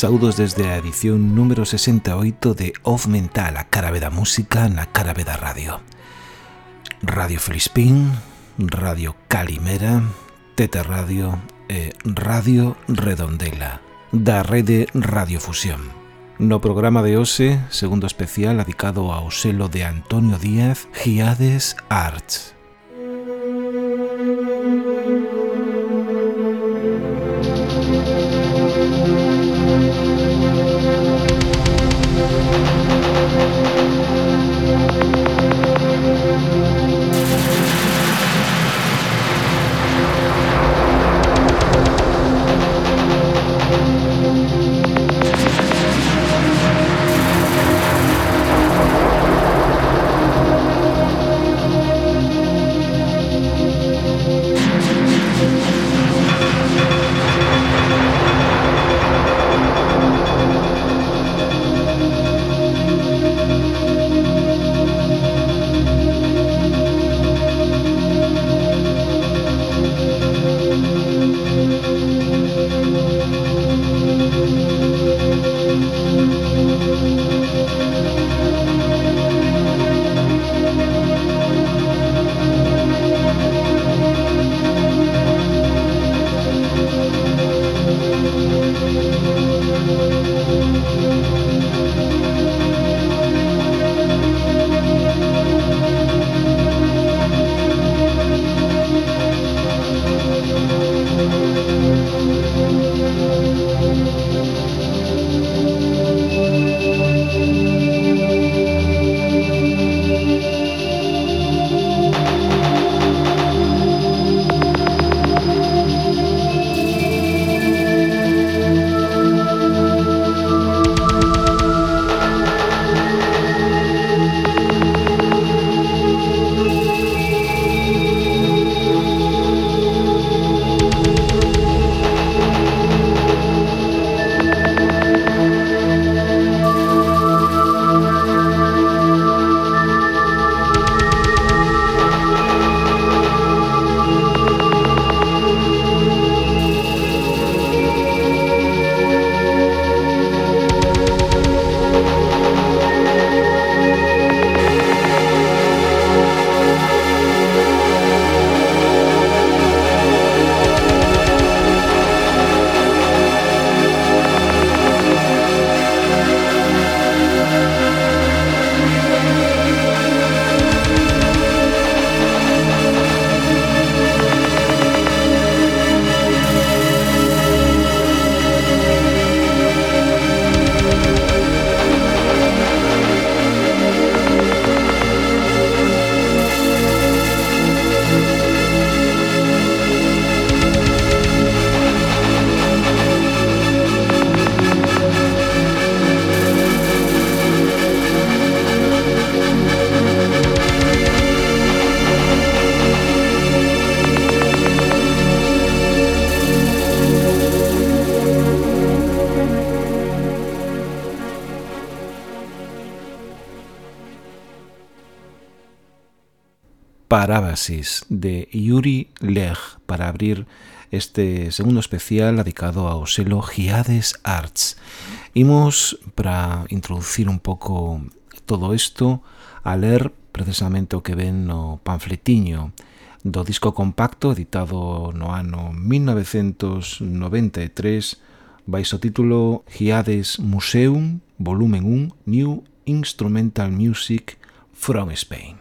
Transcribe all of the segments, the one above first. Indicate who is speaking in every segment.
Speaker 1: Saudos desde a edición número 68 de Off Mental, a cara da música na cara da radio. Radio Felispín, Radio Calimera, Tete Radio e Radio Redondela, da rede Radiofusión. No programa de hoxe, segundo especial dedicado ao selo de Antonio Díaz, Giades Arts. Parábasis de Yuri Leg para abrir este segundo especial dedicado ao selo Giades Arts. Imos, para introducir un pouco todo isto, a ler precisamente o que ven no panfletiño do disco compacto editado no ano 1993 baixo o título Giades Museum, volumen 1, New Instrumental Music from Spain.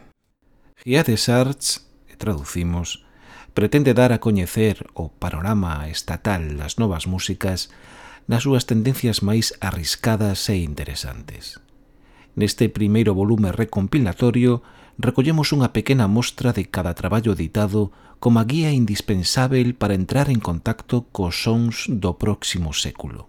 Speaker 1: Giades Arts, e traducimos, pretende dar a coñecer o panorama estatal das novas músicas nas súas tendencias máis arriscadas e interesantes. Neste primeiro volume recompilatorio recollemos unha pequena mostra de cada traballo editado como a guía indispensável para entrar en contacto cos sons do próximo século.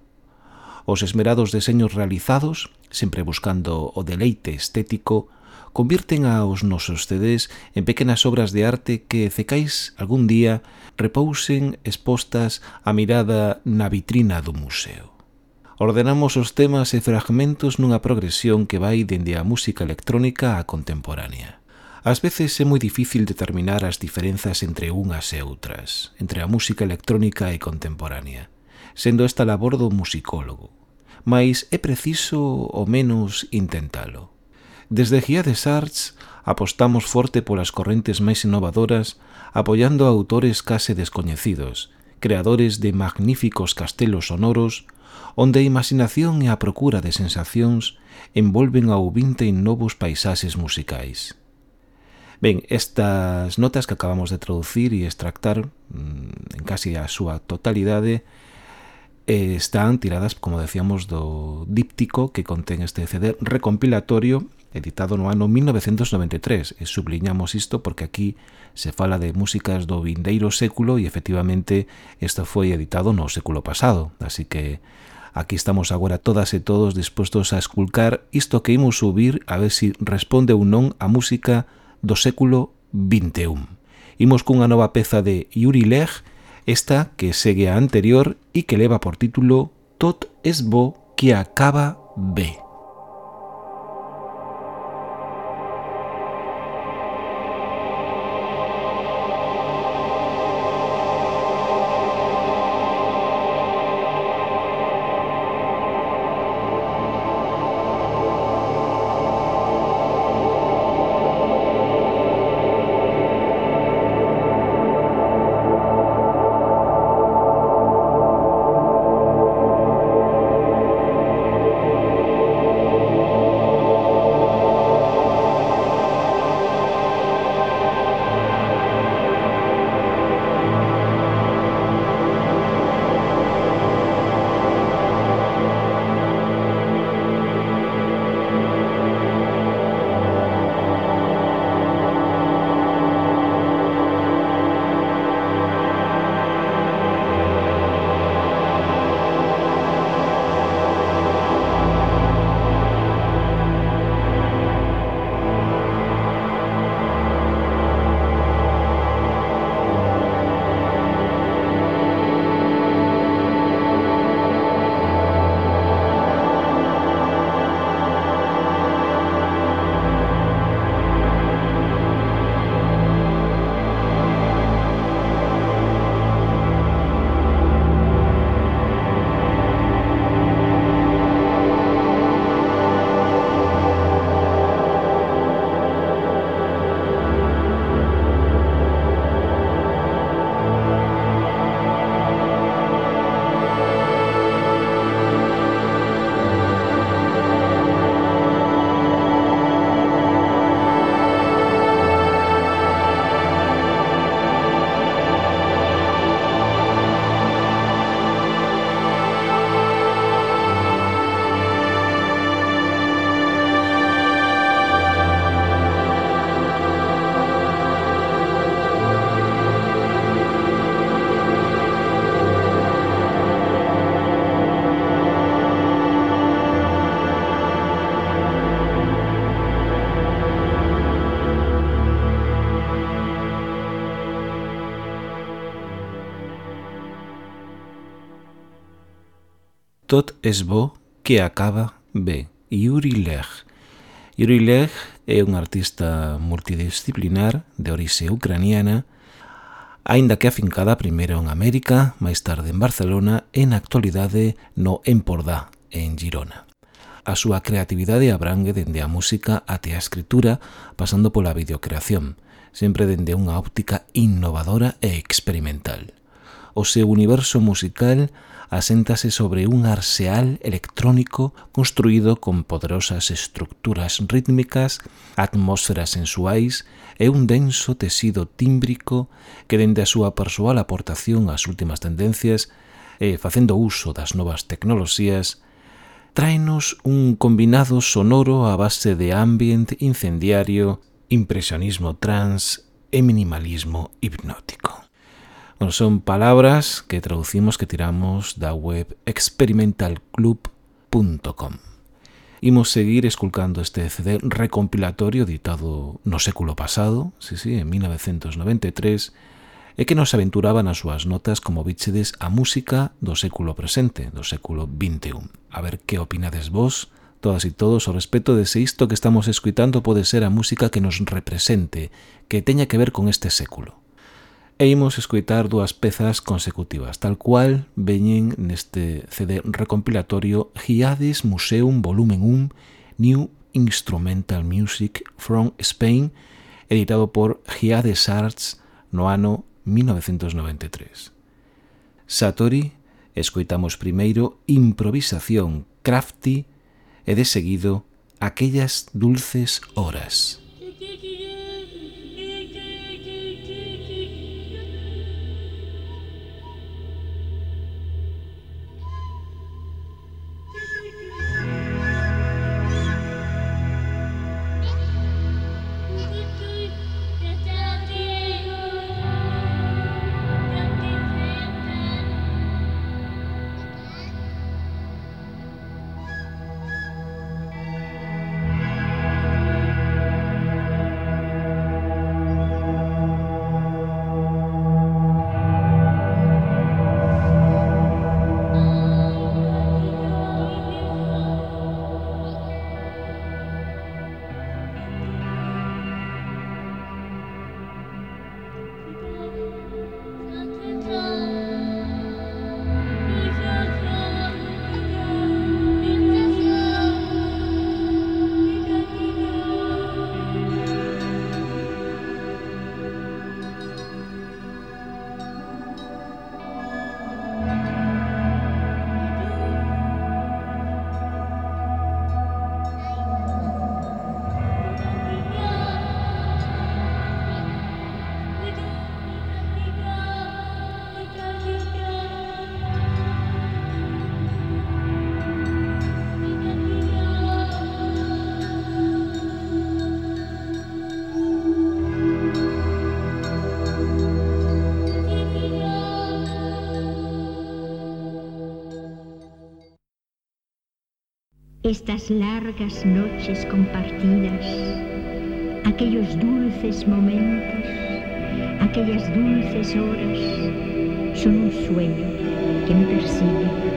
Speaker 1: Os esmerados deseños realizados, sempre buscando o deleite estético, convirten aos nosos CDs en pequenas obras de arte que, cecais algún día, repousen expostas a mirada na vitrina do museo. Ordenamos os temas e fragmentos nunha progresión que vai dende a música electrónica á contemporánea. Ás veces é moi difícil determinar as diferenzas entre unhas e outras, entre a música electrónica e contemporánea, sendo esta labor do musicólogo, mas é preciso o menos intentalo. Desde Giades Arts apostamos forte polas correntes máis innovadoras, apoiando a autores case descoñecidos, creadores de magníficos castelos sonoros, onde a imaginación e a procura de sensacións envolven ao ouvinte en novos paisaxes musicais. Ben, estas notas que acabamos de traducir e extractar mm, en casi a súa totalidade eh, están tiradas, como decíamos, do díptico que contén este CD recompilatorio editado no ano 1993, e subliñamos isto porque aquí se fala de músicas do vindeiro século e efectivamente isto foi editado no século pasado, así que aquí estamos agora todas e todos dispostos a esculcar isto que imos subir a ver se si responde ou non a música do século XXI. Imos cunha nova peza de Yuri Lech, esta que segue a anterior e que leva por título Tot es bo que acaba B. tot es bo que acaba B. Yuri Lech. Yuri Lech é un artista multidisciplinar de orixe ucraniana, aínda que afincada primeiro en América, máis tarde en Barcelona e na actualidade no Empordà, en Girona. A súa creatividade abrangue dende a música até a escritura, pasando pola videocreación, sempre dende unha óptica innovadora e experimental. O seu universo musical é aséntase sobre un arseal electrónico construído con poderosas estructuras rítmicas, atmósferas sensuais e un denso tecido tímbrico que dende a súa persoal aportación ás últimas tendencias e facendo uso das novas tecnoloxías, tráenos un combinado sonoro a base de ambient incendiario, impresionismo trans e minimalismo hipnótico. Bueno, son palabras que traducimos, que tiramos da web experimentalclub.com. Imos seguir esculcando este CD recompilatorio editado no século pasado, sí, sí, en 1993, e que nos aventuraban as súas notas como bichedes a música do século presente, do século XXI. A ver que opinades vos, todas e todos, ao respecto de se isto que estamos escuitando pode ser a música que nos represente, que teña que ver con este século e imos escoitar dúas pezas consecutivas, tal cual veñen neste CD recompilatorio Giades Museum Volumen 1 New Instrumental Music from Spain, editado por Giades Arts no ano 1993. Satori, escoitamos primeiro Improvisación Crafty e de seguido Aquellas Dulces Horas.
Speaker 2: Estas largas noches compartidas, aquellos dulces momentos, aquellas dulces horas, son un sueño que me persigue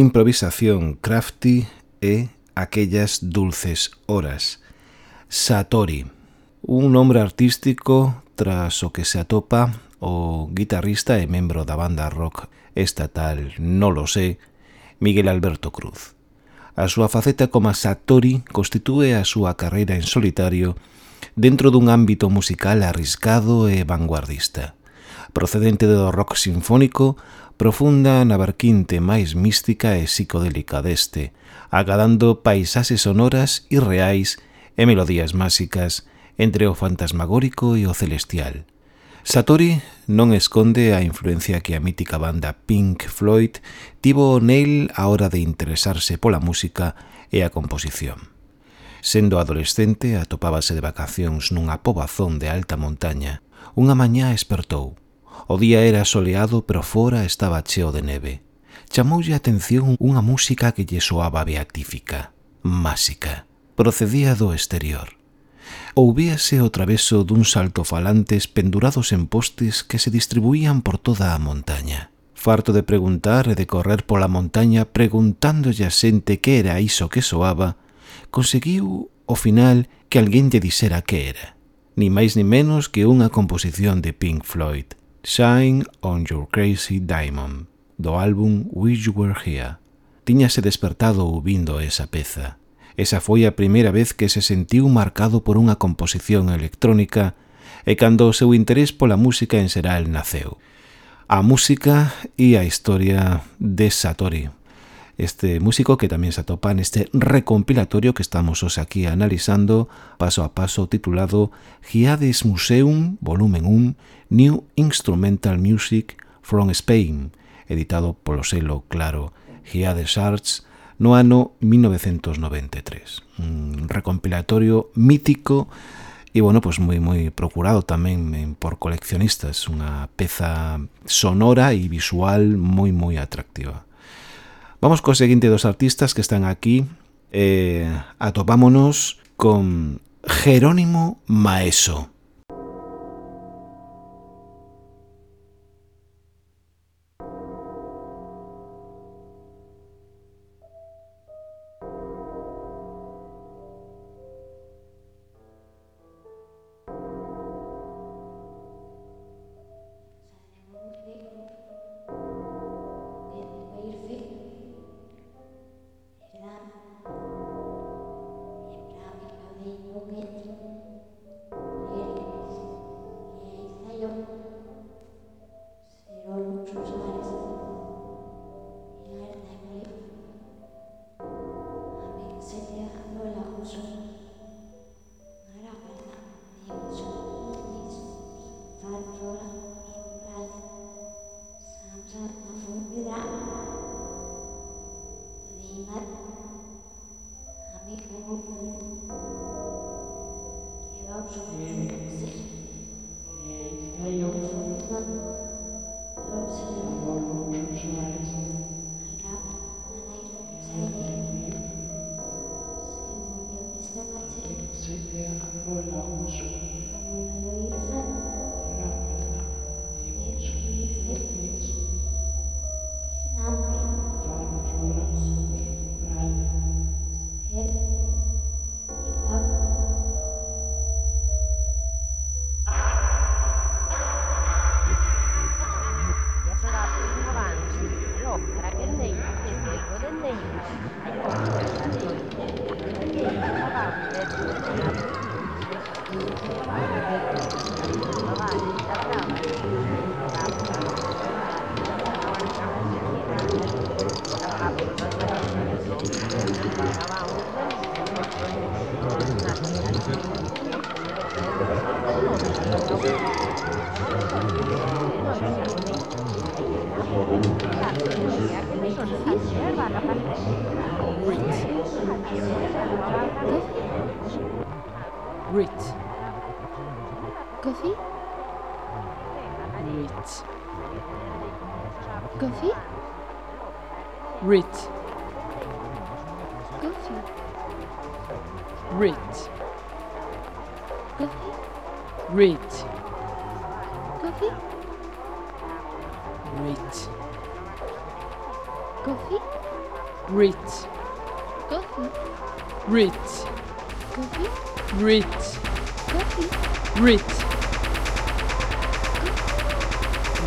Speaker 1: improvisación crafty e aquellas dulces horas. Satori, un nombre artístico tras o que se atopa o guitarrista e membro da banda rock estatal, no lo sé, Miguel Alberto Cruz. A súa faceta como Satori constitúe a súa carreira en solitario dentro dun ámbito musical arriscado e vanguardista. Procedente do rock sinfónico, profunda na barquinte máis mística e psicodélica deste, agadando paisaxes sonoras e reais e melodías máxicas entre o fantasmagórico e o celestial. Satori non esconde a influencia que a mítica banda Pink Floyd tivo Neil a hora de interesarse pola música e a composición. Sendo adolescente, atopábase de vacacións nunha pobazón de alta montaña. Unha mañá espertou – O día era soleado, pero fora estaba cheo de neve. Chamoulle a atención unha música que lle soaba beatífica, másica. Procedía do exterior. Ouvíase o traveso duns altofalantes pendurados en postes que se distribuían por toda a montaña. Farto de preguntar e de correr pola montaña preguntándolle a xente que era iso que soaba, conseguiu, ao final, que alguén lle dixera que era. Ni máis ni menos que unha composición de Pink Floyd. Shine on Your Crazy Diamond, do álbum Wish You Were Here. Tiñase despertado ouvindo esa peza. Esa foi a primeira vez que se sentiu marcado por unha composición electrónica e cando o seu interés pola música en xeral naceu. A música e a historia de Satori este músico que tamén se atopa neste recompilatorio que estamos os aquí analizando paso a paso titulado Giades Museum, volumen 1, New Instrumental Music from Spain, editado polo selo claro Giades Arts no ano 1993. Un recompilatorio mítico e bueno, pois pues moi moi procurado tamén eh, por coleccionistas, unha peza sonora e visual moi moi atractiva. Vamos co seguinte dos artistas que están aquí. Eh, atopámonos con Jerónimo Maeso.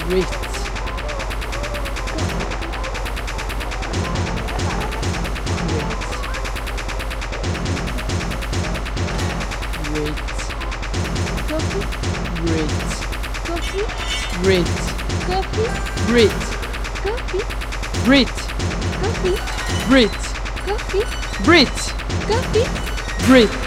Speaker 3: Rift. Brit.
Speaker 4: Coffee. Brit. Coffee.
Speaker 3: Brit.
Speaker 4: Coffee. Brit. Coffee. Brit. Coffee. Brit.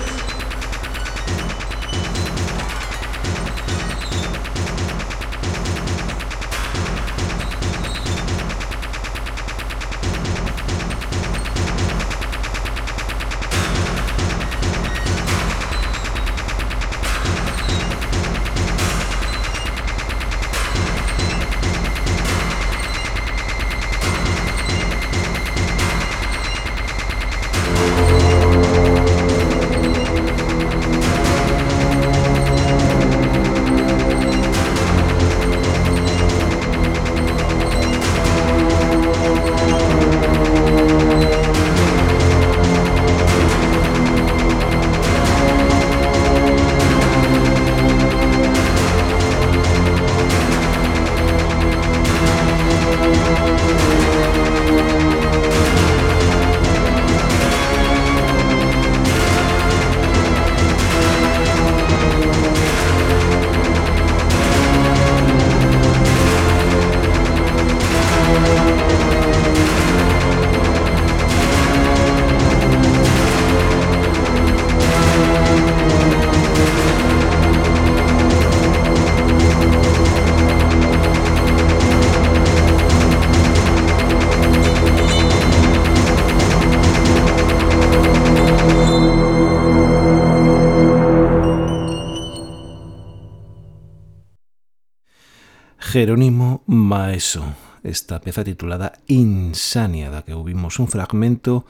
Speaker 1: Jerónimo Maeso, esta peza titulada Insania, da que ouvimos un fragmento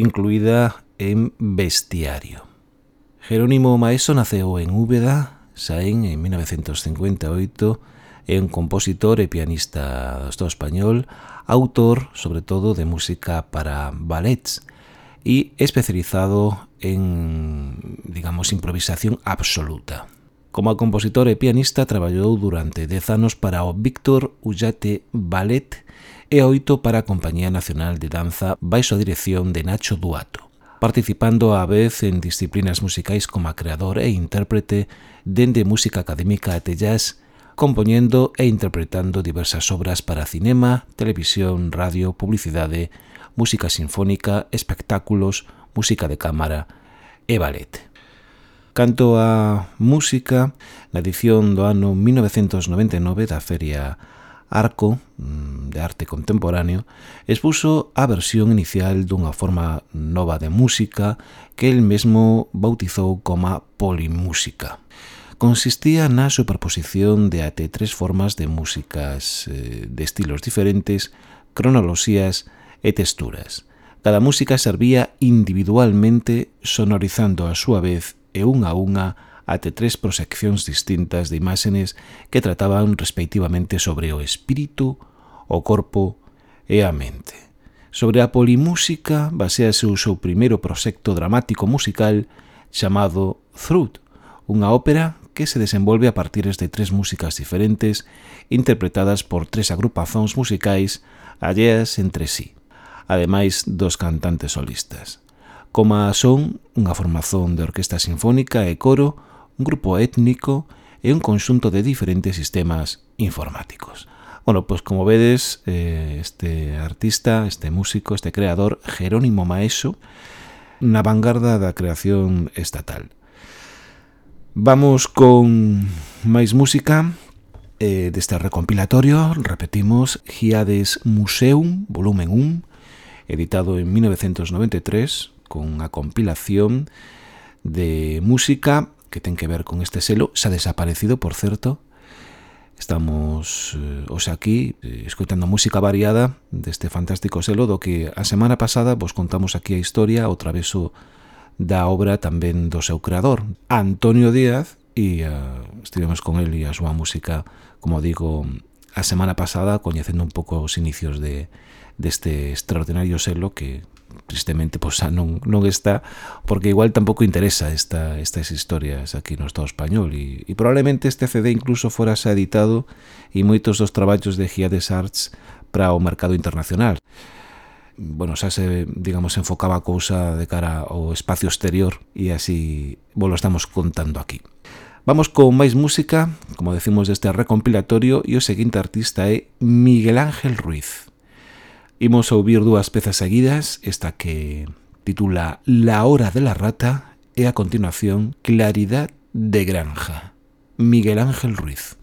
Speaker 1: incluída en Bestiario. Jerónimo Maeso naceu en Úbeda, Saén, en 1958, é un compositor e pianista do Estado español, autor, sobre todo, de música para ballets e especializado en, digamos, improvisación absoluta. Como compositor e pianista traballou durante dez anos para o Víctor Ullate Ballet e oito para a Compañía Nacional de Danza baixo a dirección de Nacho Duato, participando á vez en disciplinas musicais como creador e intérprete dende música académica até jazz, compoñendo e interpretando diversas obras para cinema, televisión, radio, publicidade, música sinfónica, espectáculos, música de cámara e ballet. Canto a música, na edición do ano 1999 da Feria Arco mm, de Arte Contemporáneo expuso a versión inicial dunha forma nova de música que el mesmo bautizou como polimúsica. Consistía na superposición de até tres formas de músicas eh, de estilos diferentes, cronoloxías e texturas. Cada música servía individualmente sonorizando a súa vez e unha a unha até tres proxeccións distintas de imáxenes que trataban respectivamente sobre o espírito, o corpo e a mente. Sobre a polimúsica basease o seu primeiro proxecto dramático musical chamado Throat, unha ópera que se desenvolve a partir de tres músicas diferentes interpretadas por tres agrupazóns musicais alleas entre sí, ademais dos cantantes solistas como son unha formación de orquesta sinfónica e coro, un grupo étnico e un conxunto de diferentes sistemas informáticos. Bueno, pues como vedes, eh, este artista, este músico, este creador, Jerónimo Maeso, na vanguarda da creación estatal. Vamos con máis música eh, deste recompilatorio, repetimos, Giades Museum, volumen 1, editado en 1993, con unha compilación de música que ten que ver con este selo, xa desaparecido, por certo. Estamos eh, os aquí eh, escoitando música variada deste fantástico selo do que a semana pasada vos contamos aquí a historia ao traveso da obra tamén do seu creador, Antonio Díaz, e eh, estivemos con el e a súa música, como digo, a semana pasada, coñecendo un pouco os inicios de deste extraordinario selo que tristemente pois xa non, non está porque igual tampouco interesa esta, estas historias aquí no Estado español e, e probablemente este CD incluso fora xa editado e moitos dos traballos de Giades Arts para o mercado internacional bueno, xa se, digamos, enfocaba a cousa de cara ao espacio exterior e así volo estamos contando aquí. Vamos con máis música, como decimos deste recompilatorio, e o seguinte artista é Miguel Ángel Ruiz. Imos a ouvir dúas pezas seguidas, esta que titula La hora de la rata e a continuación Claridad de granja. Miguel Ángel Ruiz.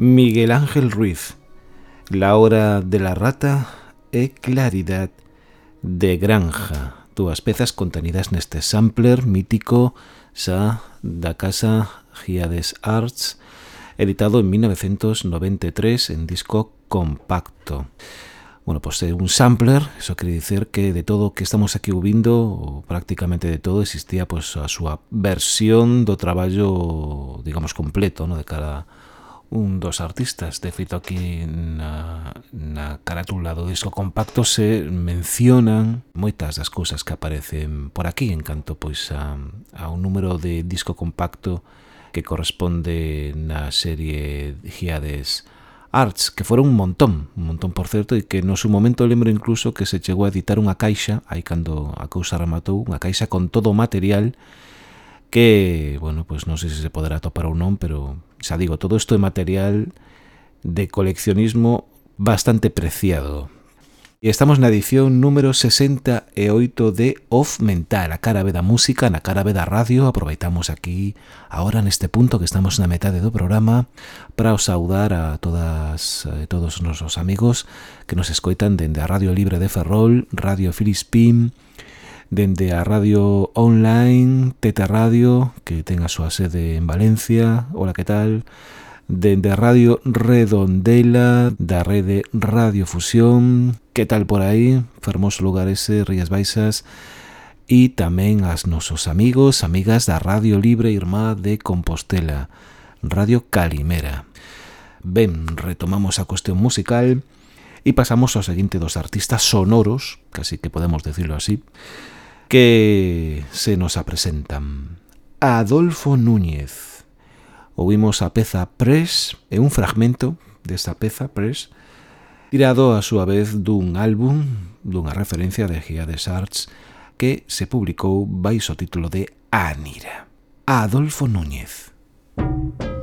Speaker 1: Miguel Ángel Ruiz. La hora de la rata e Claridad de Granja. Dúas pezas contenidas neste sampler mítico xa da casa Giades Arts, editado en 1993 en disco compacto. Bueno, pues é un sampler, eso quere dicer que de todo o que estamos aquí ouvindo, ou prácticamente de todo, existía pues, a súa versión do traballo, digamos, completo, no? de cada un dos artistas. De feito, aquí na, na carátula do disco compacto se mencionan moitas das cousas que aparecen por aquí en canto pois a, a un número de disco compacto que corresponde na serie Giades Arts, que foron un montón, un montón por certo, e que no seu momento lembro incluso que se chegou a editar unha caixa, aí cando a cousa rematou, unha caixa con todo o material que, bueno, pois pues non sei se se poderá topar ou non, pero xa digo, todo isto é material de coleccionismo bastante preciado. E estamos na edición número 68 de Off Mental, a cara da música, na cara da radio. Aproveitamos aquí, agora neste punto que estamos na metade do programa, para os saudar a todas eh, todos os nosos amigos que nos escoitan dende a Radio Libre de Ferrol, Radio Filispín, dende a radio online Tete Radio, que ten a súa sede en Valencia, hola que tal, dende a radio Redondela, da rede Radio Fusión, que tal por aí, fermoso lugar ese, Rías Baixas, e tamén as nosos amigos, amigas da Radio Libre Irmá de Compostela, Radio Calimera. Ben, retomamos a cuestión musical e pasamos ao seguinte dos artistas sonoros, casi que podemos decirlo así, que se nos apresentan. Adolfo Núñez. Ouvimos a peza Press e un fragmento desta peza Press tirado a súa vez dun álbum dunha referencia de Gia des Arts que se publicou baixo o título de Anira. Adolfo Núñez. Música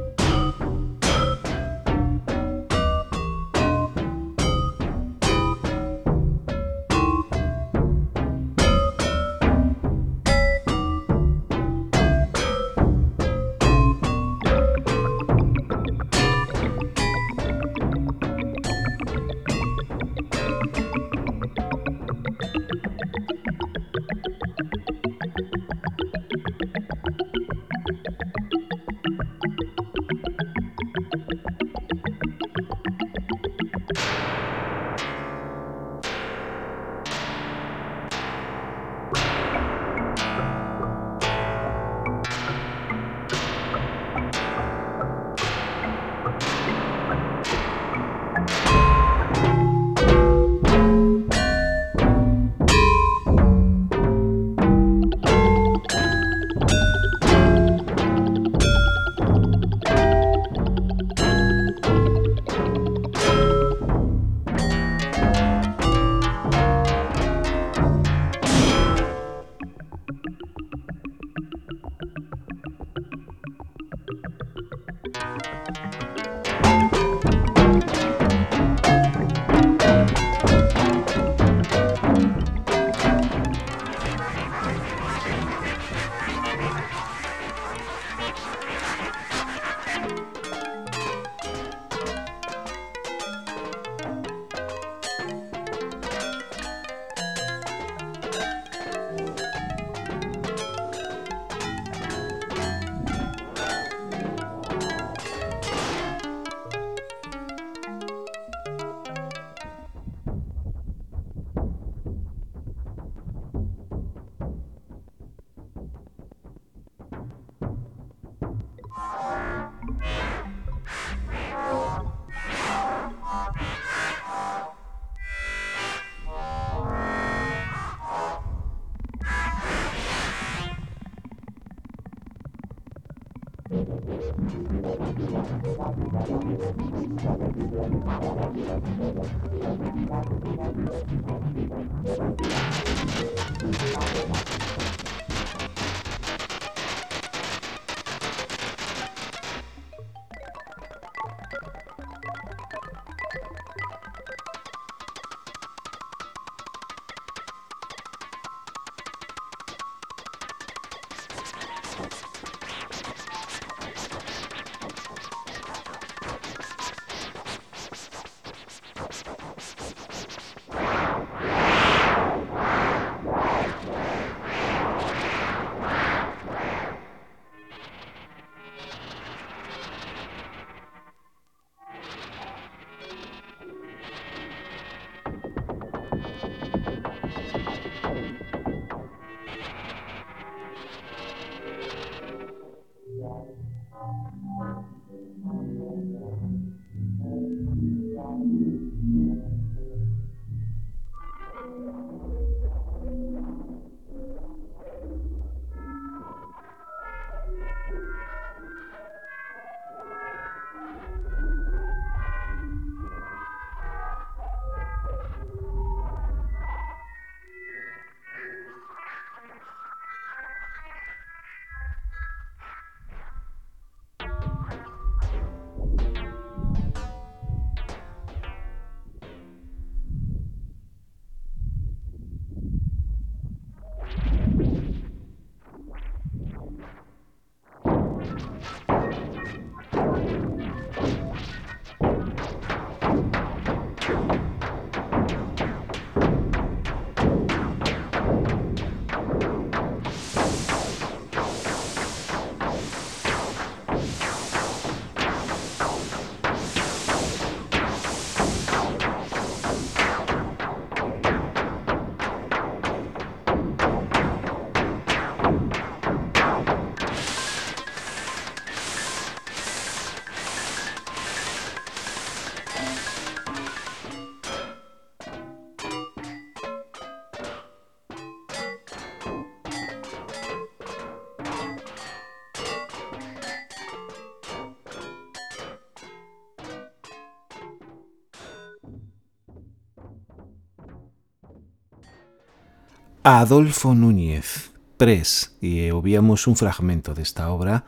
Speaker 1: Adolfo Núñez Pres e eh, obíamos un fragmento desta obra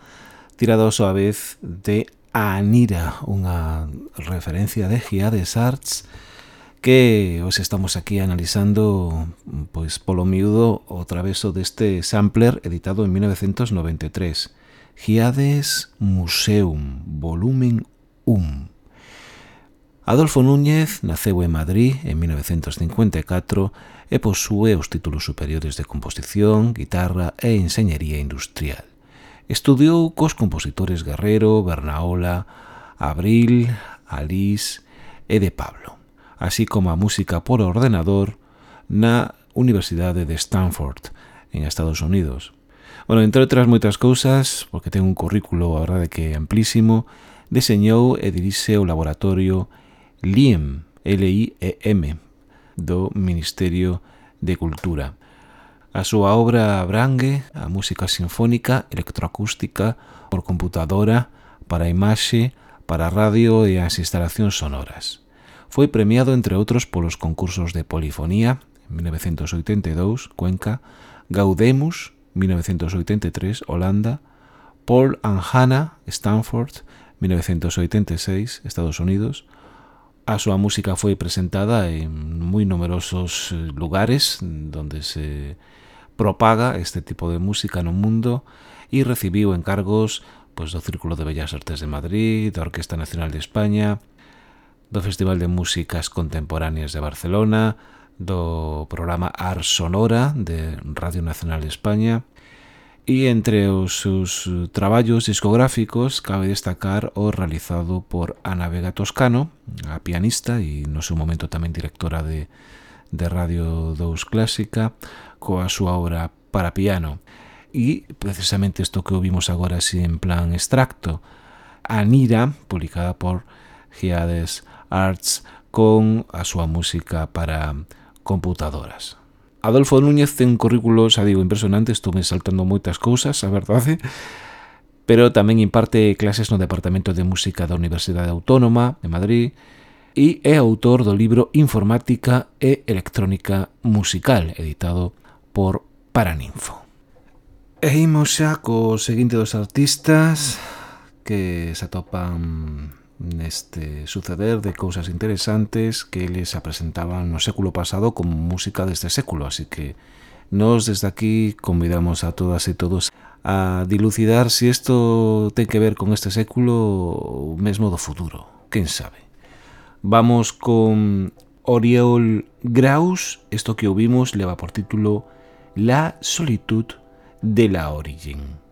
Speaker 1: tirado a súa vez de Anira, unha referencia de Giades Arts que os estamos aquí analizando pois polo miúdo o traveso deste sampler editado en 1993. Giades Museum, volumen 1. Adolfo Núñez naceu en Madrid en 1954 e posúe os títulos superiores de composición, guitarra e enseñería industrial. Estudiou cos compositores Guerrero, Bernaola, Abril, Alice e de Pablo, así como a música por ordenador na Universidade de Stanford, en Estados Unidos. Bueno, entre outras moitas cousas, porque ten un currículo, a verdade que amplísimo, deseñou e dirixe o laboratorio LIEM, L-I-E-M, do Ministerio de Cultura. A súa obra abrangue a música sinfónica, electroacústica, por computadora, para a imaxe, para a radio e as instalacións sonoras. Foi premiado, entre outros, polos concursos de Polifonía, 1982, Cuenca, Gaudemus, 1983, Holanda, Paul and Hannah, Stanford, 1986, Estados Unidos, A súa música foi presentada en moi numerosos eh, lugares donde se propaga este tipo de música no mundo e recibiu encargos pois, do Círculo de Bellas Artes de Madrid, da Orquesta Nacional de España, do Festival de Músicas Contemporáneas de Barcelona, do programa Ars Sonora de Radio Nacional de España, E entre os seus eh, traballos discográficos cabe destacar o realizado por Ana Vega Toscano, a pianista e no seu momento tamén directora de, de Radio 2 Clásica, coa súa obra para piano. E precisamente isto que ouvimos agora así en plan extracto, Anira, publicada por Giades Arts, con a súa música para computadoras. Adolfo Núñez ten un currículo, xa digo, impresionante, estuve saltando moitas cousas, a verdade, pero tamén imparte clases no Departamento de Música da Universidade Autónoma de Madrid e é autor do libro Informática e Electrónica Musical, editado por Paraninfo. E imos xa co seguinte dos artistas que se atopan neste suceder de cousas interesantes que eles apresentaban no século pasado como música deste século, así que nos desde aquí convidamos a todas e todos a dilucidar si isto ten que ver con este século ou mesmo do futuro, quen sabe. Vamos con Oriol Graus, isto que ouvimos leva por título La solitud de la origen.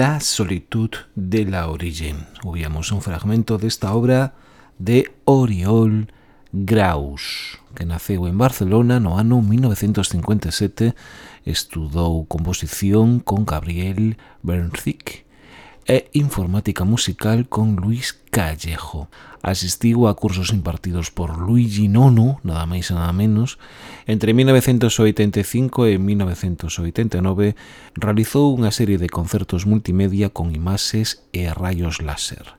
Speaker 1: La solitud de la origen. Oíamos un fragmento desta obra de Oriol Graus, que naceu en Barcelona no ano 1957, estudou composición con Gabriel Bernzik e Informática Musical con Luis Callejo. Asistiu a cursos impartidos por Luigi Nono, nada máis e nada menos. Entre 1985 e 1989 realizou unha serie de concertos multimedia con imaxes e rayos láser.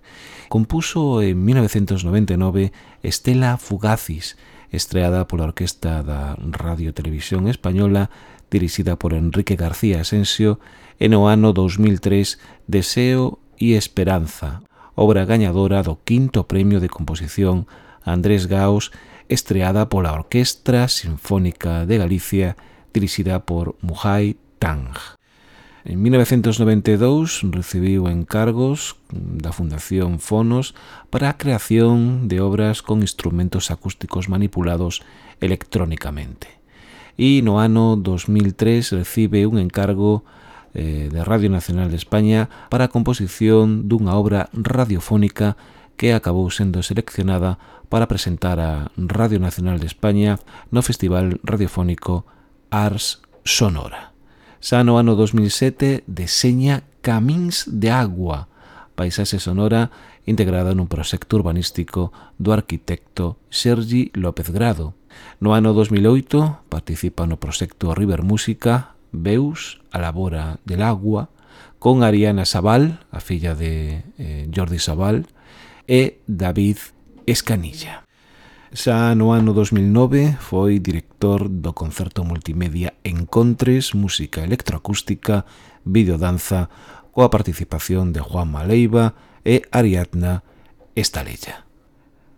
Speaker 1: Compuso en 1999 Estela Fugacis, estreada pola Orquesta da Radio Televisión Española, dirixida por Enrique García Asensio, e no ano 2003 Deseo e Esperanza, obra gañadora do quinto premio de composición Andrés Gaos, estreada pola Orquestra Sinfónica de Galicia, dirixida por Mujai Tang. En 1992 recibiu encargos da Fundación Fonos para a creación de obras con instrumentos acústicos manipulados electrónicamente. E no ano 2003 recibe un encargo eh, de Radio Nacional de España para a composición dunha obra radiofónica que acabou sendo seleccionada para presentar a Radio Nacional de España no Festival Radiofónico Ars Sonora. Xa no ano 2007 deseña Camins de Agua, paisaxe sonora integrada nun proxecto urbanístico do arquitecto Sergi López Grado. No ano 2008 participa no proxecto River Música Veus a labora del agua con Ariana Sabal, a filla de eh, Jordi Sabal, e David Escanilla. Xa no ano 2009 foi director do concerto multimedia Encontres, música electroacústica, videodanza, coa participación de Juan Maleiva e Ariadna Estalella.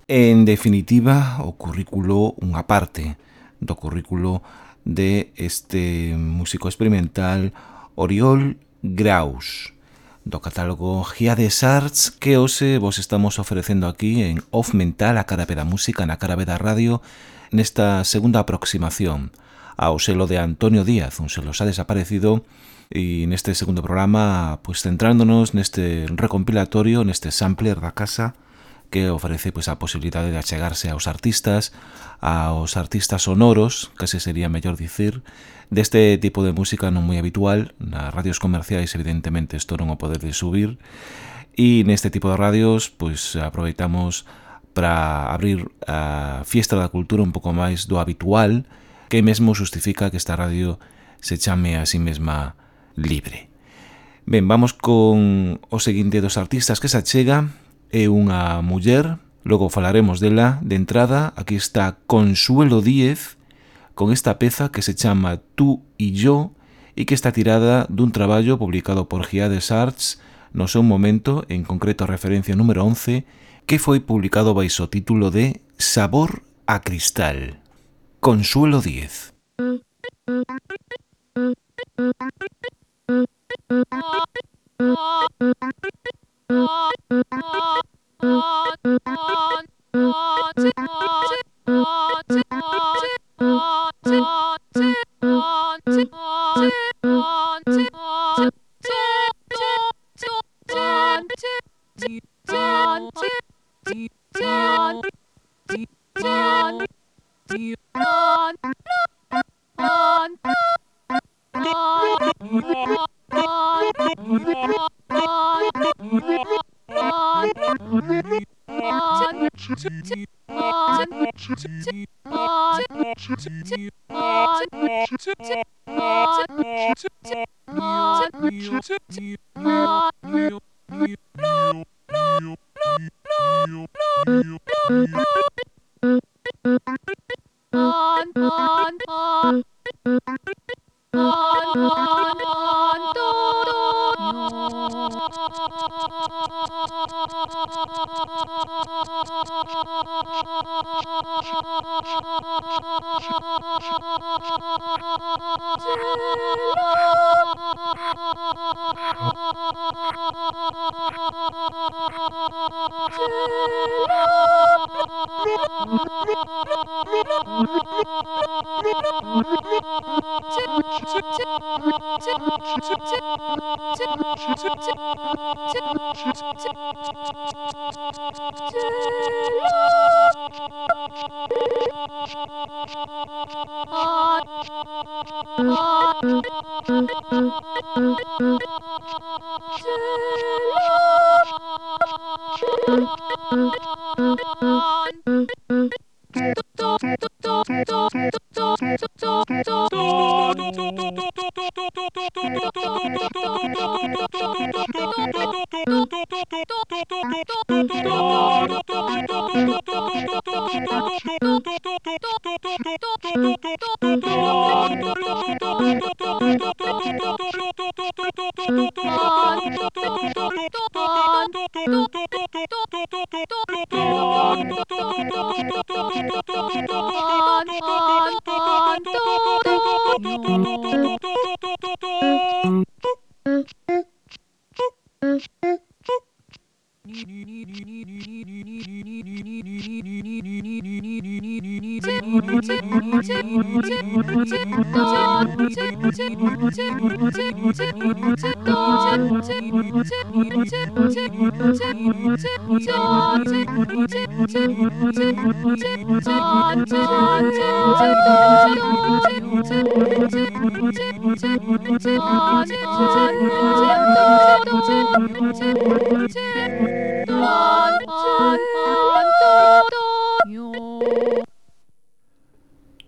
Speaker 1: En definitiva, o currículo unha parte do currículo de este músico experimental Oriol Graus, do catálogo Giades Arts que hoxe vos estamos ofrecendo aquí en Off Mental a cara da música na cara da radio nesta segunda aproximación. Ao selo de Antonio Díaz, un selo xa desaparecido e neste segundo programa pues centrándonos neste recompilatorio, neste sampler da casa que ofrece pois a posibilidade de achegarse aos artistas, aos artistas sonoros, case sería mellor dicir, deste tipo de música non moi habitual, nas radios comerciais evidentemente isto non o poder de subir, e neste tipo de radios pois aproveitamos para abrir a fiesta da cultura un pouco máis do habitual, que mesmo justifica que esta radio se chame a sí mesma libre. Ben, vamos con o seguinte dos artistas que se achega é unha muller, logo falaremos dela, de entrada aquí está Consuelo Díez con esta peza que se chama Tú y yo e que está tirada dun traballo publicado por Giades Arts no seu momento, en concreto a referencia número 11, que foi publicado baixo título de Sabor a Cristal. Consuelo 10. Oh, on, on, on, on, on, on. Oh.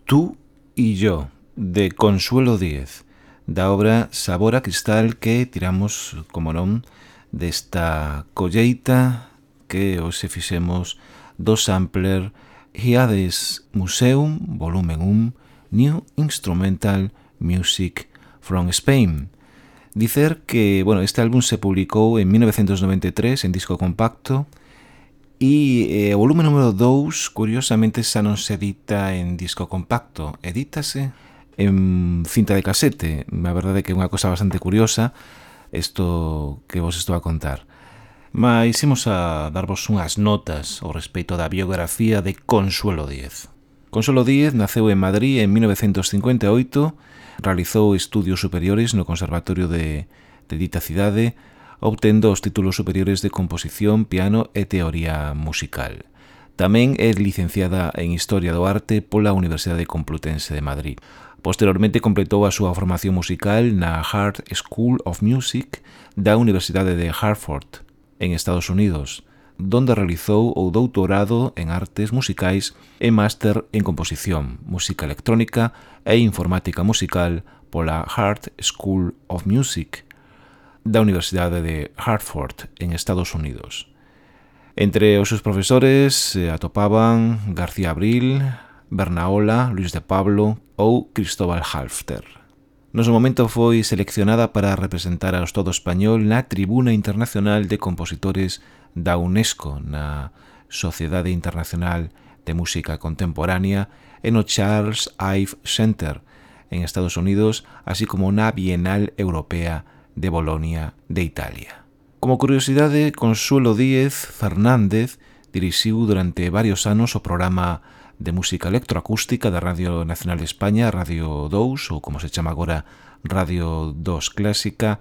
Speaker 1: Tú y yo, de Consuelo Díez, da obra Sabor a Cristal que tiramos, como non, desta colleita que hoxe fixemos do sampler Hiades Museum, volumen 1, New Instrumental Music from Spain. Dicer que, bueno, este álbum se publicou en 1993 en disco compacto e eh, o volumen número 2, curiosamente, xa non se edita en disco compacto, edítase en cinta de casete. A verdade é que é unha cosa bastante curiosa isto que vos estou a contar. Mas imos a darvos unhas notas ao respecto da biografía de Consuelo Díez. Consuelo Díez naceu en Madrid en 1958, realizou estudios superiores no Conservatorio de, de dita cidade, obtendo os títulos superiores de Composición, Piano e Teoría Musical. Tamén é licenciada en Historia do Arte pola Universidade Complutense de Madrid. Posteriormente completou a súa formación musical na Hart School of Music da Universidade de Hartford, en Estados Unidos, donde realizou o doutorado en artes musicais e máster en composición, música electrónica e informática musical pola Hart School of Music da Universidade de Hartford, en Estados Unidos. Entre os seus profesores se atopaban García Abril, Bernaola, Luis de Pablo ou Cristóbal Halfter. No seu momento foi seleccionada para representar ao Estado español na Tribuna Internacional de Compositores da UNESCO, na Sociedade Internacional de Música Contemporánea e no Charles Ive Center, en Estados Unidos, así como na Bienal Europea de Bolonia de Italia. Como curiosidade, Consuelo Díez Fernández dirixiu durante varios anos o programa de música electroacústica da Radio Nacional de España, Radio 2, ou como se chama agora Radio 2 Clásica,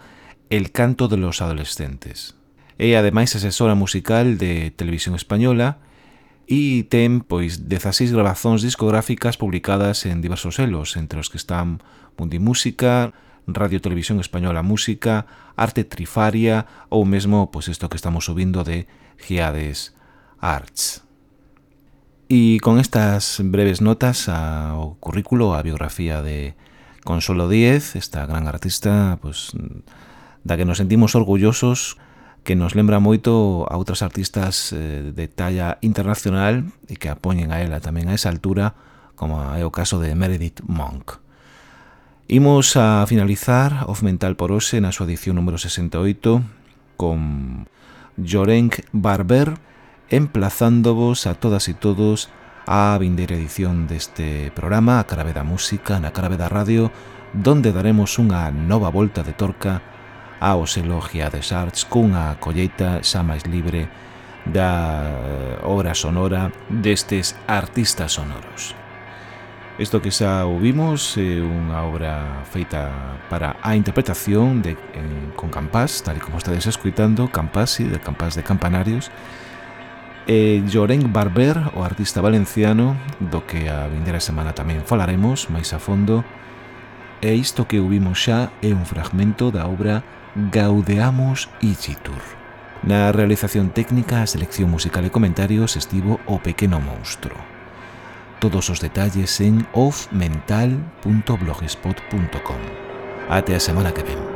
Speaker 1: El canto de los adolescentes. É ademais asesora musical de Televisión Española e ten pois 16 grabazóns discográficas publicadas en diversos selos, entre os que están Mundi Música, Radio Televisión Española Música, Arte Trifaria ou mesmo pois isto que estamos subindo de Giades Arts. E con estas breves notas ao currículo, a biografía de Consolo Díez, esta gran artista pues, mm, da que nos sentimos orgullosos, que nos lembra moito a outras artistas eh, de talla internacional e que apoñen a ela tamén a esa altura, como é o caso de Meredith Monk. Imos a finalizar Of Mental por Ose na súa edición número 68 con Jorenk Barber, emplazándovos a todas e todos á vindeira edición deste programa a Carave da Música na Carave da Radio donde daremos unha nova volta de torca ao Selogia de Sarts cunha colleita xa máis libre da eh, obra sonora destes artistas sonoros. Isto que xa ouvimos é unha obra feita para a interpretación de, en, con Campás, tal como estades escuitando, Campás, sí, de Campás de Campanarios, e Llorenc Barber, o artista valenciano, do que a vindeira semana tamén falaremos máis a fondo, e isto que ouvimos xa é un fragmento da obra Gaudeamos Igitur. Na realización técnica, a selección musical e comentarios estivo O Pequeno Monstro. Todos os detalles en offmental.blogspot.com. Até a semana que ven.